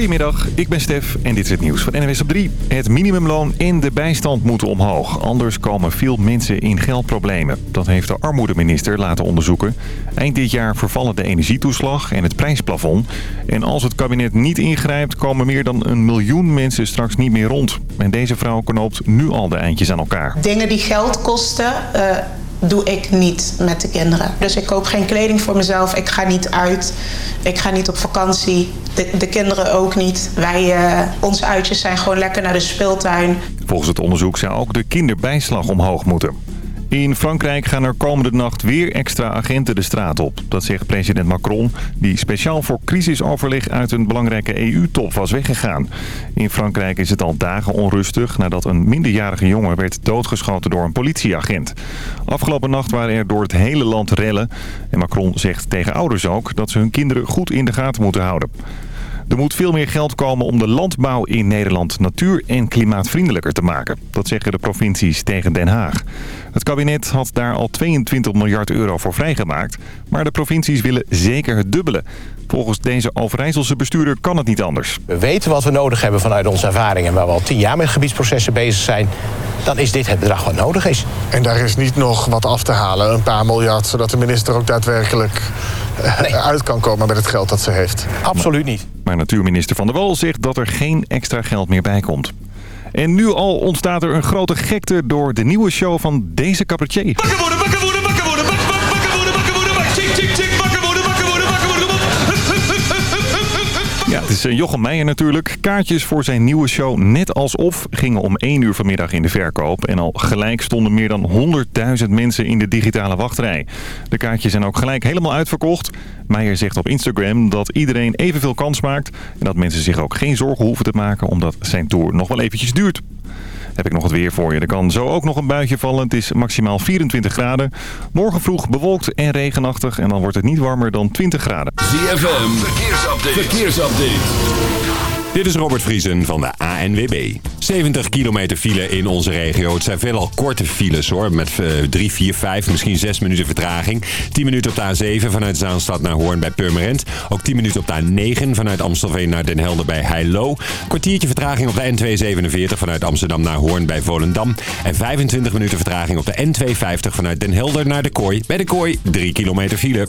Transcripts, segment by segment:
Goedemiddag, ik ben Stef en dit is het nieuws van NWS op 3. Het minimumloon en de bijstand moeten omhoog. Anders komen veel mensen in geldproblemen. Dat heeft de armoedeminister laten onderzoeken. Eind dit jaar vervallen de energietoeslag en het prijsplafond. En als het kabinet niet ingrijpt, komen meer dan een miljoen mensen straks niet meer rond. En deze vrouw knoopt nu al de eindjes aan elkaar. Dingen die geld kosten... Uh doe ik niet met de kinderen. Dus ik koop geen kleding voor mezelf. Ik ga niet uit. Ik ga niet op vakantie. De, de kinderen ook niet. Wij, uh, onze uitjes zijn gewoon lekker naar de speeltuin. Volgens het onderzoek zou ook de kinderbijslag omhoog moeten. In Frankrijk gaan er komende nacht weer extra agenten de straat op. Dat zegt president Macron, die speciaal voor crisisoverleg uit een belangrijke EU-top was weggegaan. In Frankrijk is het al dagen onrustig nadat een minderjarige jongen werd doodgeschoten door een politieagent. Afgelopen nacht waren er door het hele land rellen. En Macron zegt tegen ouders ook dat ze hun kinderen goed in de gaten moeten houden. Er moet veel meer geld komen om de landbouw in Nederland natuur- en klimaatvriendelijker te maken. Dat zeggen de provincies tegen Den Haag. Het kabinet had daar al 22 miljard euro voor vrijgemaakt. Maar de provincies willen zeker het dubbele. Volgens deze Overijsselse bestuurder kan het niet anders. We weten wat we nodig hebben vanuit onze ervaring... en waar we al tien jaar met gebiedsprocessen bezig zijn... dan is dit het bedrag wat nodig is. En daar is niet nog wat af te halen, een paar miljard... zodat de minister ook daadwerkelijk uit kan komen met het geld dat ze heeft? Absoluut niet. Maar natuurminister Van der Wal zegt dat er geen extra geld meer bij komt. En nu al ontstaat er een grote gekte door de nieuwe show van deze cabaretier. Bakken worden, bakken worden, Ja, het is eh, Jochem Meijer natuurlijk. Kaartjes voor zijn nieuwe show Net Alsof gingen om 1 uur vanmiddag in de verkoop. En al gelijk stonden meer dan 100.000 mensen in de digitale wachtrij. De kaartjes zijn ook gelijk helemaal uitverkocht. Meijer zegt op Instagram dat iedereen evenveel kans maakt. En dat mensen zich ook geen zorgen hoeven te maken omdat zijn tour nog wel eventjes duurt. Heb ik nog het weer voor je. Er kan zo ook nog een buitje vallen. Het is maximaal 24 graden. Morgen vroeg bewolkt en regenachtig. En dan wordt het niet warmer dan 20 graden. ZFM, verkeersupdate. verkeersupdate. Dit is Robert Vriesen van de ANWB. 70 kilometer file in onze regio. Het zijn veelal korte files hoor. Met 3, 4, 5, misschien 6 minuten vertraging. 10 minuten op de A7 vanuit Zaanstad naar Hoorn bij Purmerend. Ook 10 minuten op de A9 vanuit Amstelveen naar Den Helder bij Heilo. Kwartiertje vertraging op de N247 vanuit Amsterdam naar Hoorn bij Volendam. En 25 minuten vertraging op de N250 vanuit Den Helder naar de Kooi. Bij de Kooi 3 kilometer file.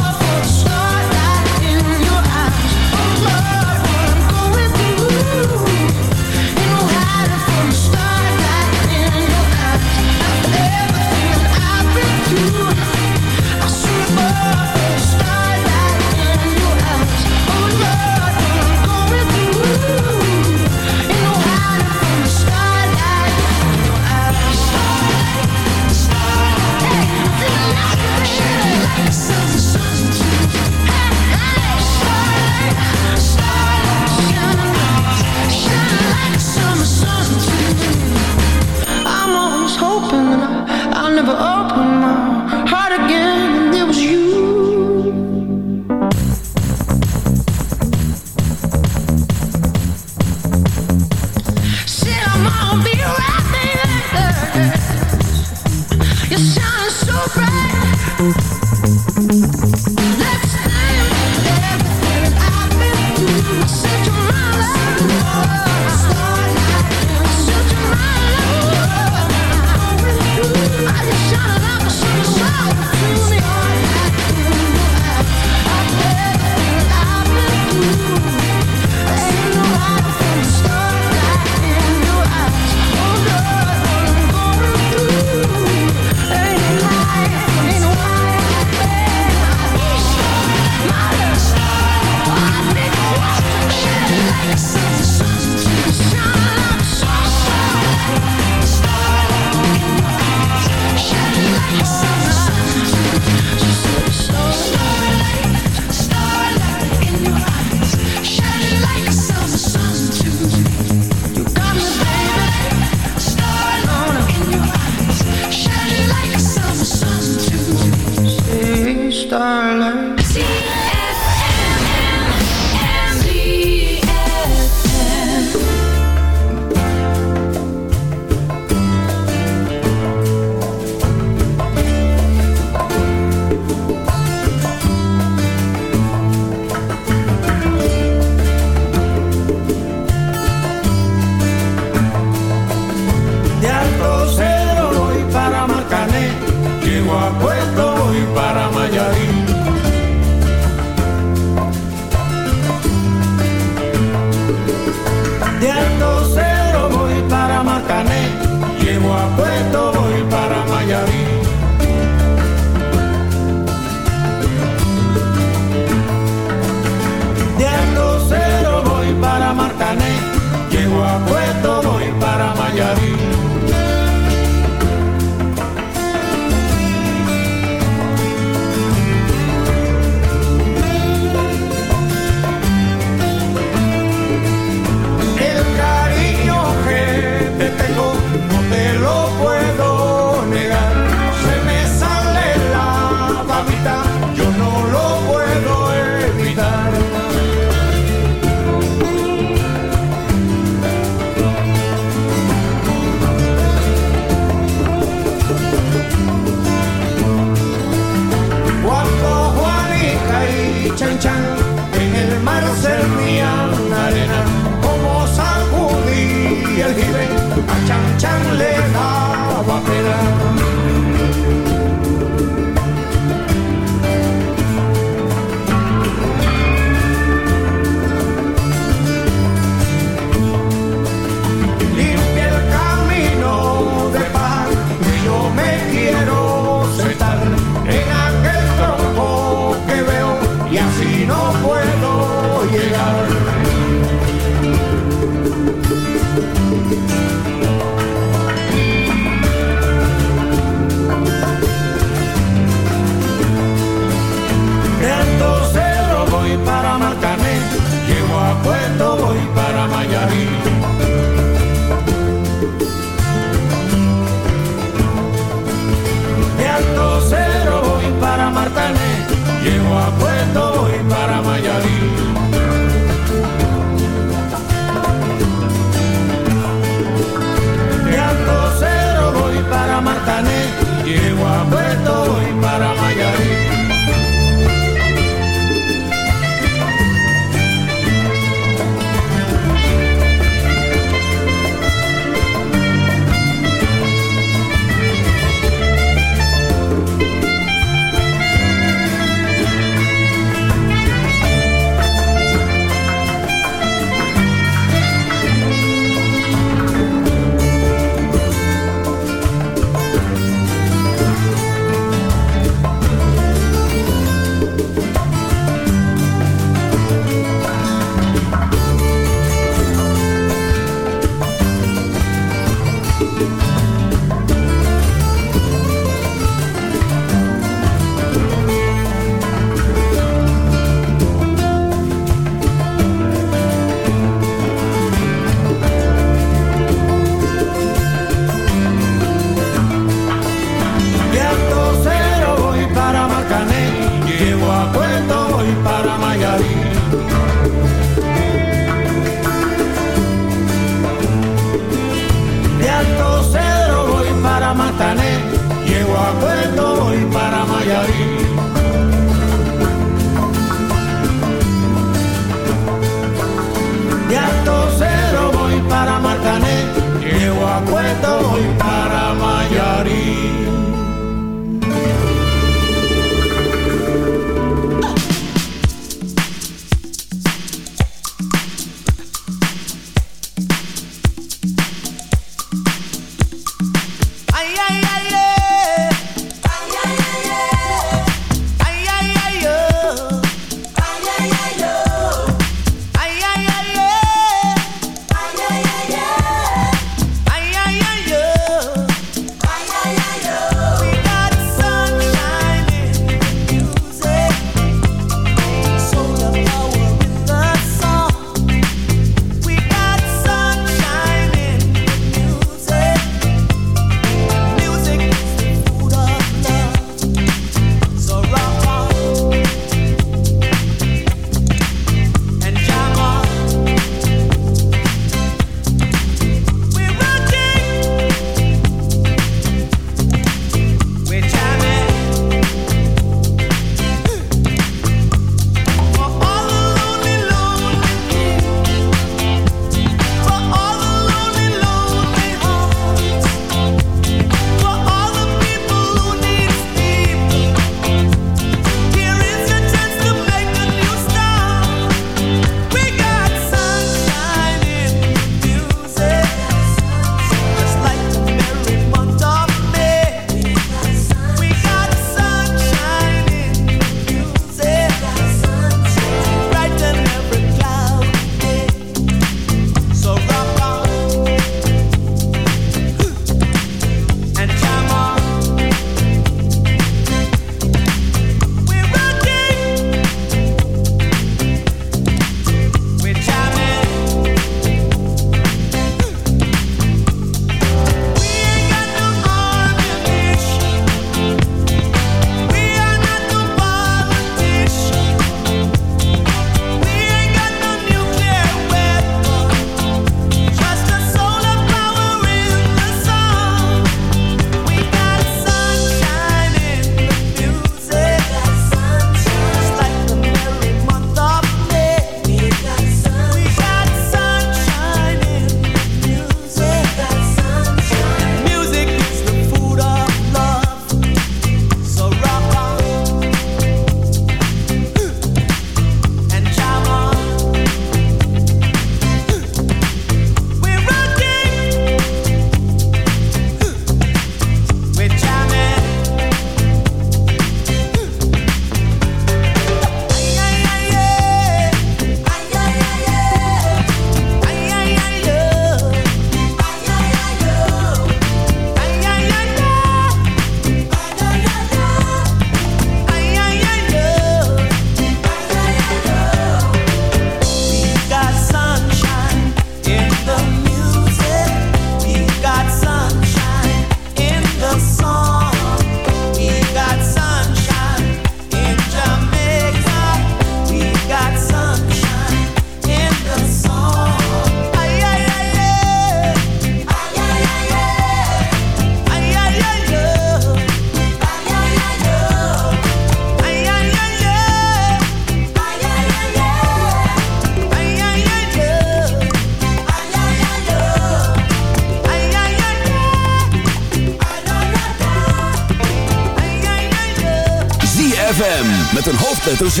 met een hoofdletter Z.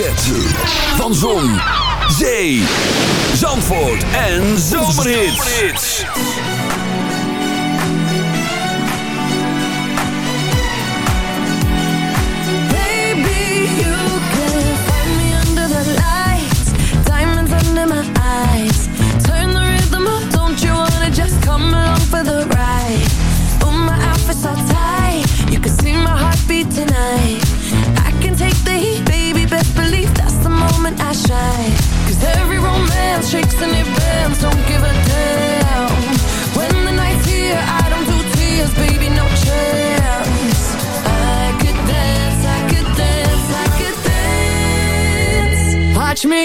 Van Zon, Zee, Zandvoort en Zomerhits. Baby, you can find me under the lights, diamonds under my eyes. Turn the rhythm up, don't you wanna just come along for the ride? Oh, my outfit's all tight, you can see my heartbeat tonight. Best believe that's the moment I shine. 'Cause every romance shakes and it bends, don't give a damn. When the night's here, I don't do tears, baby, no chance. I could dance, I could dance, I could dance. Watch me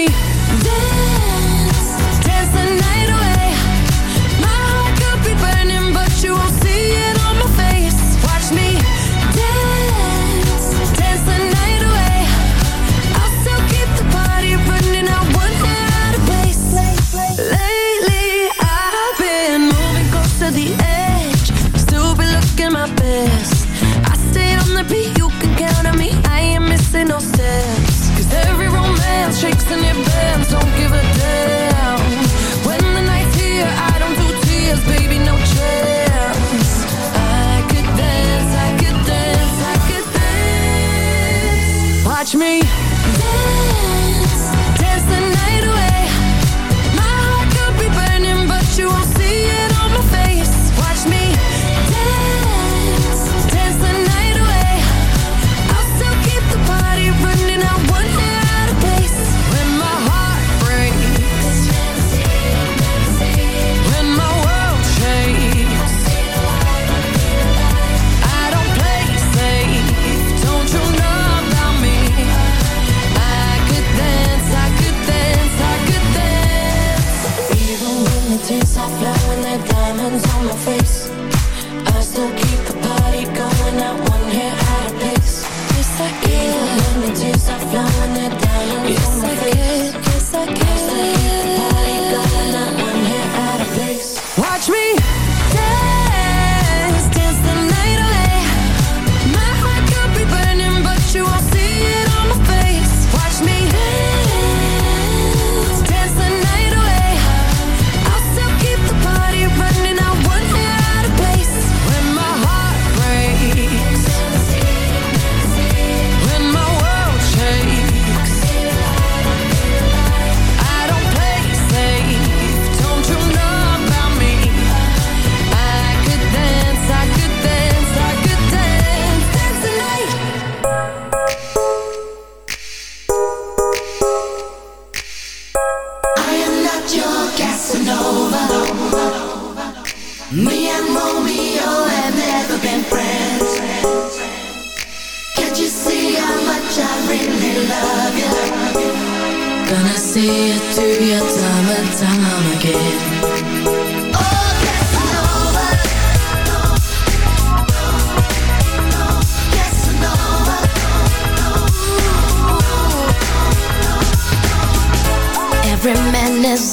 shakes and it bends. Don't give a damn. When the night's here, I don't do tears, baby, no chance. I could dance, I could dance, I could dance. Watch me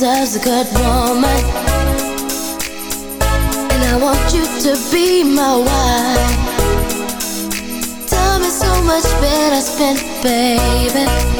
deserves a good woman. And I want you to be my wife. Time is so much better spent, baby.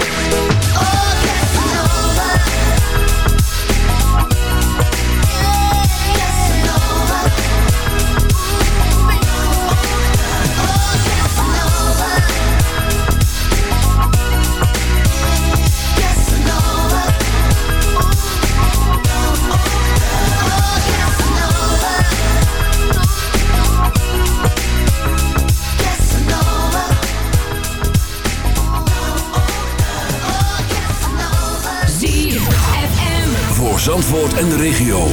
en de regio.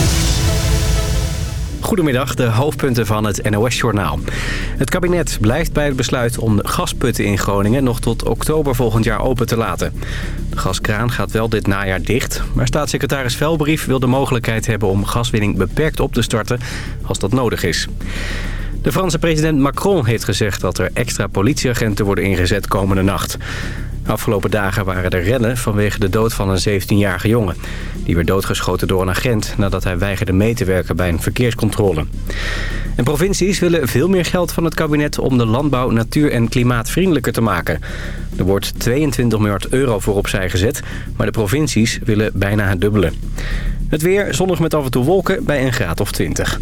Goedemiddag, de hoofdpunten van het NOS-journaal. Het kabinet blijft bij het besluit om de gasputten in Groningen... nog tot oktober volgend jaar open te laten. De gaskraan gaat wel dit najaar dicht... maar staatssecretaris Velbrief wil de mogelijkheid hebben... om gaswinning beperkt op te starten als dat nodig is. De Franse president Macron heeft gezegd dat er extra politieagenten worden ingezet komende nacht. Afgelopen dagen waren er rennen vanwege de dood van een 17-jarige jongen. Die werd doodgeschoten door een agent nadat hij weigerde mee te werken bij een verkeerscontrole. En provincies willen veel meer geld van het kabinet om de landbouw natuur- en klimaatvriendelijker te maken. Er wordt 22 miljard euro voor opzij gezet, maar de provincies willen bijna het dubbele. Het weer zonnig met af en toe wolken bij een graad of 20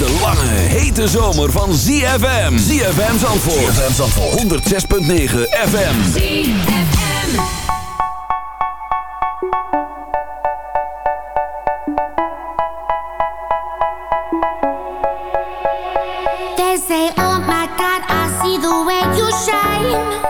de lange, hete zomer van ZFM. ZFM Zandvoort. ZFM Zandvoort. 106.9 FM. ZFM. They say, oh my God, I see the way you shine.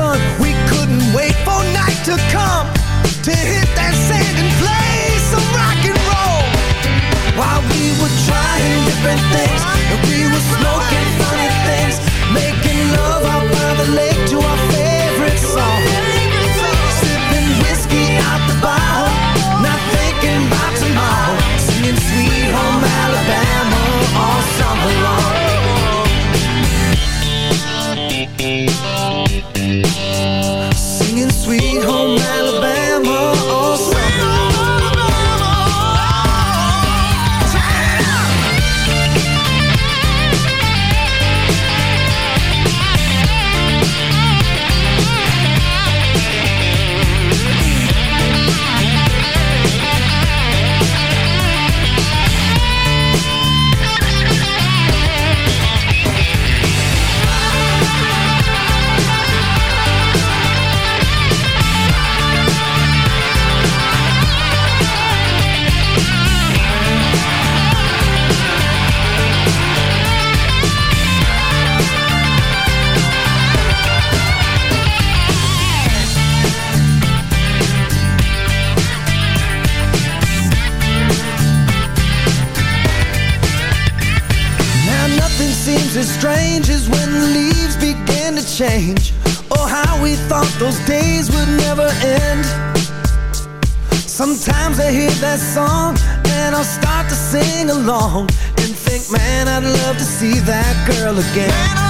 sun strange Oh, how we thought those days would never end. Sometimes I hear that song And I'll start to sing along And think, man, I'd love to see that girl again.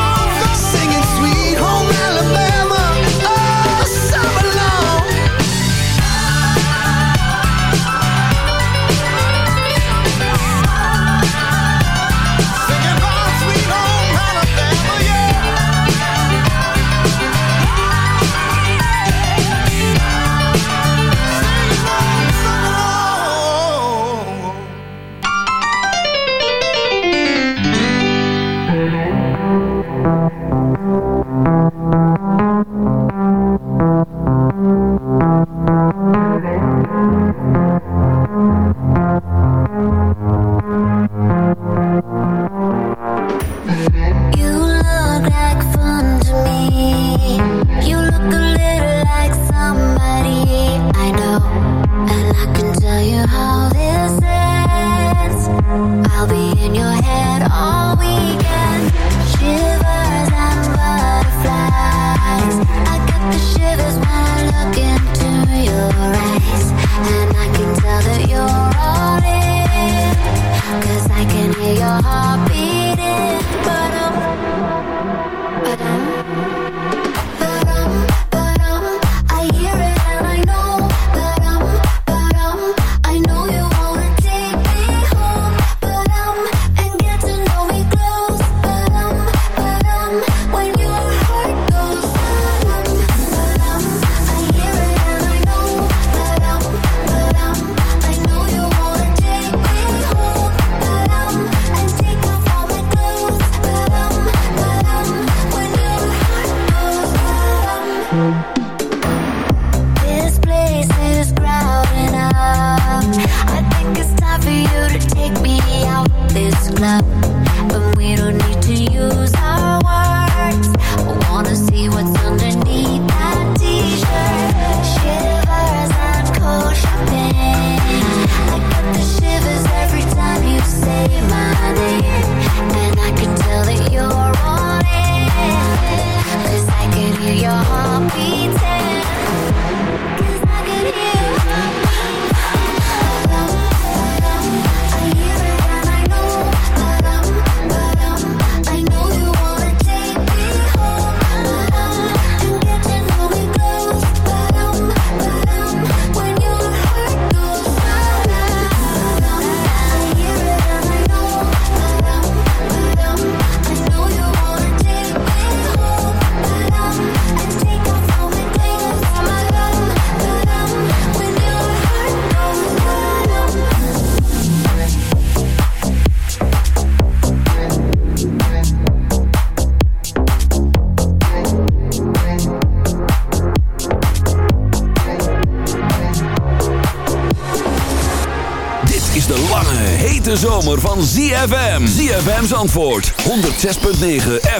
zomer van ZFM. ZFM's antwoord. 106.9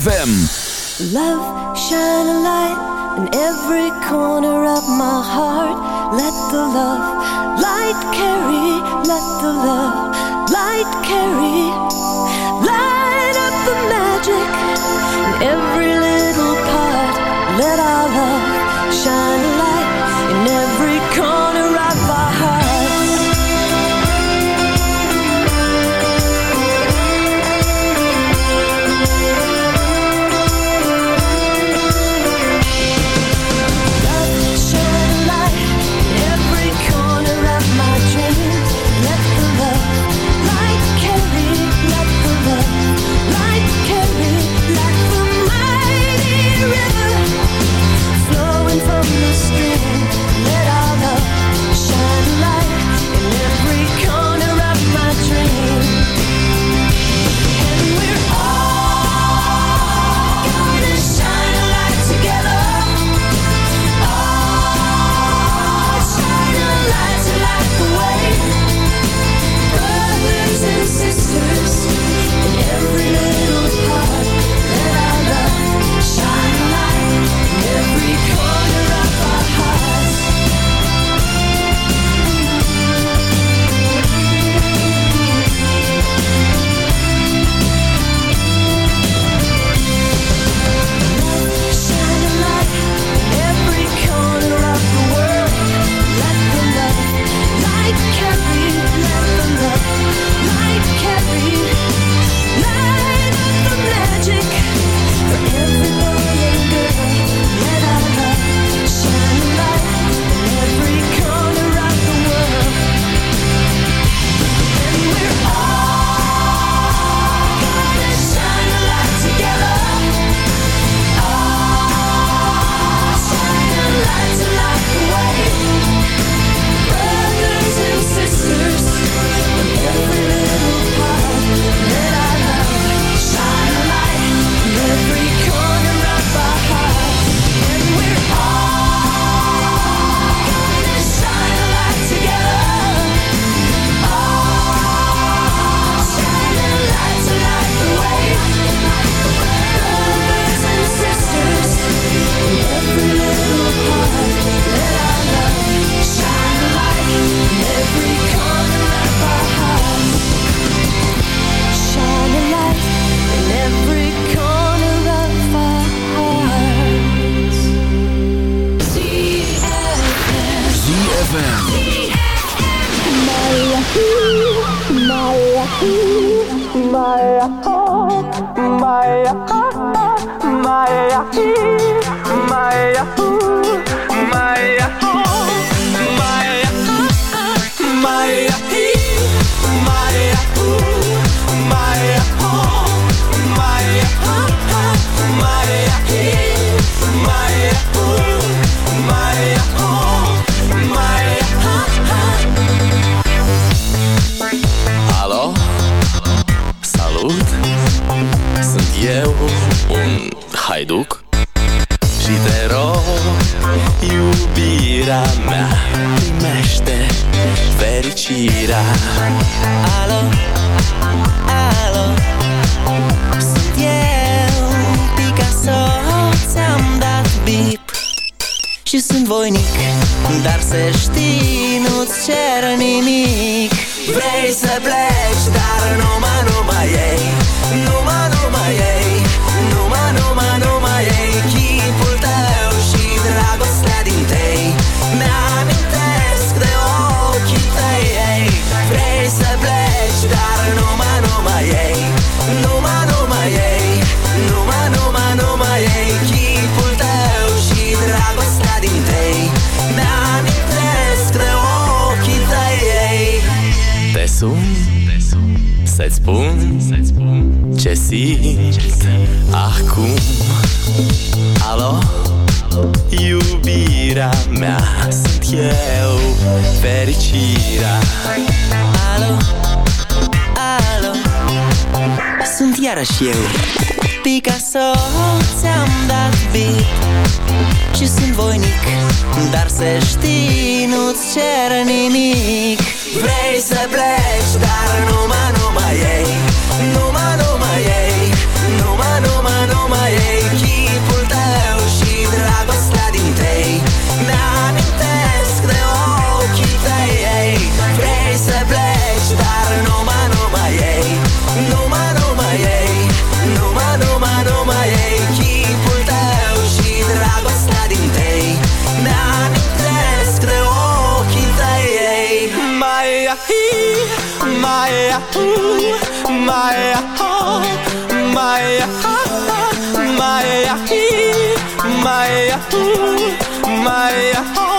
FM. Love, shine a light in every corner of my heart. Let the love light carry. Let the love light carry. Light up the magic in every little part. Let our love shine Hajduk. my my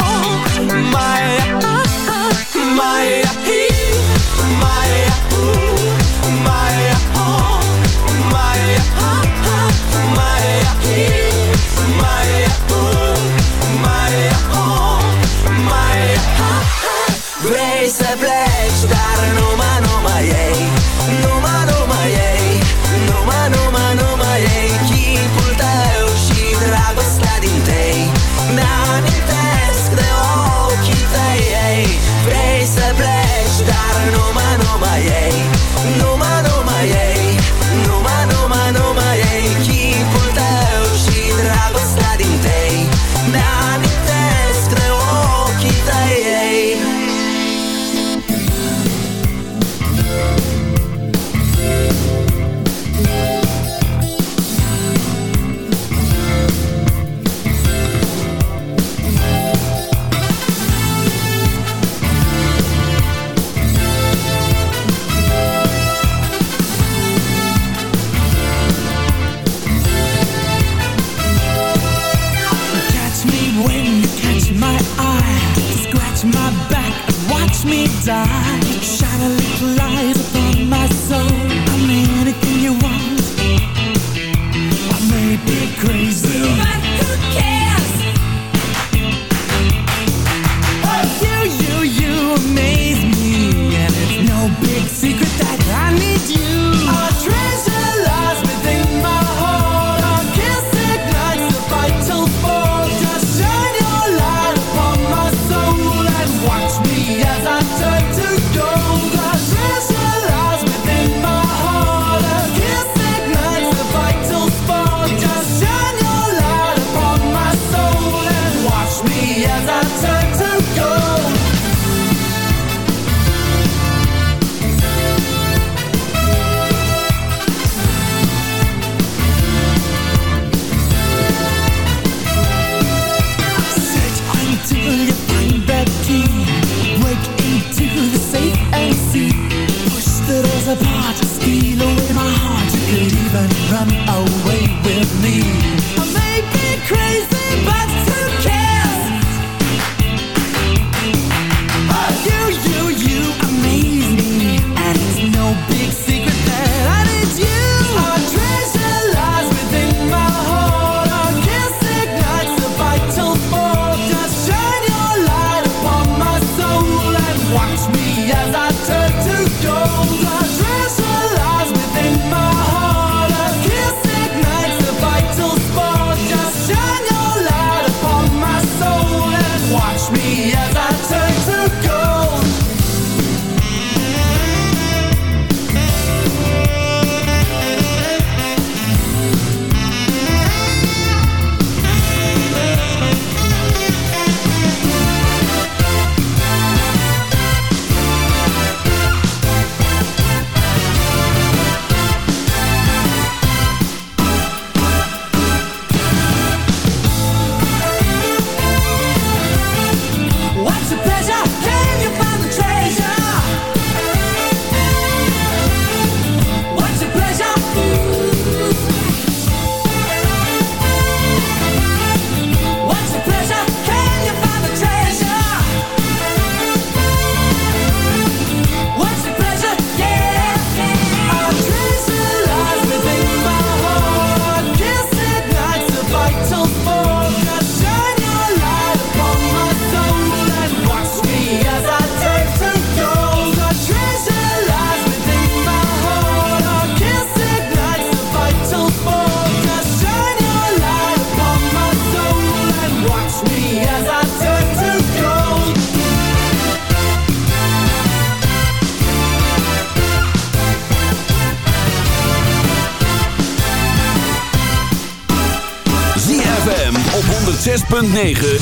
9.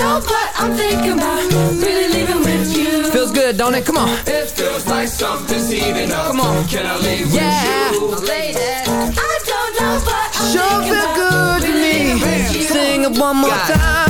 know, but I'm thinking about really leaving with you. Feels good, don't it? Come on. It feels like something's heating up. Come on. Can I leave Yeah. with you? Lady, I don't know, but I'm Sure thinking feel about good to really me. leaving with you. Sing it one more God. time.